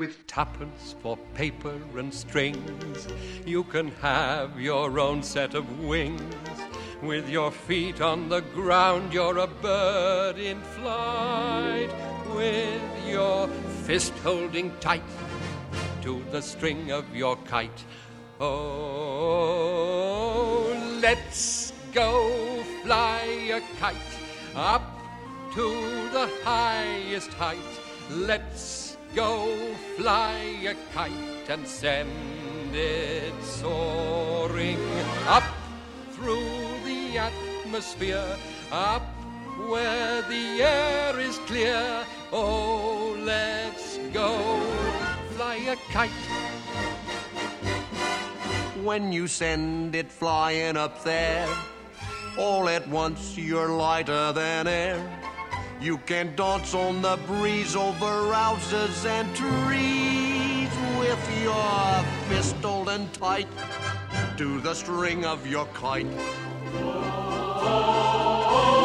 With tuppence for paper and strings, you can have your own set of wings. With your feet on the ground, you're a bird in flight. With your fist holding tight to the string of your kite. Oh, let's go fly a kite up to the highest height. Let's go fly a kite and send it soaring up through the atmosphere, up where the air is clear. Oh, let's go fly a kite. When you send it flying up there, all at once you're lighter than air. You can dance on the breeze over houses and trees with your fist and tight to the string of your kite. Oh, oh, oh.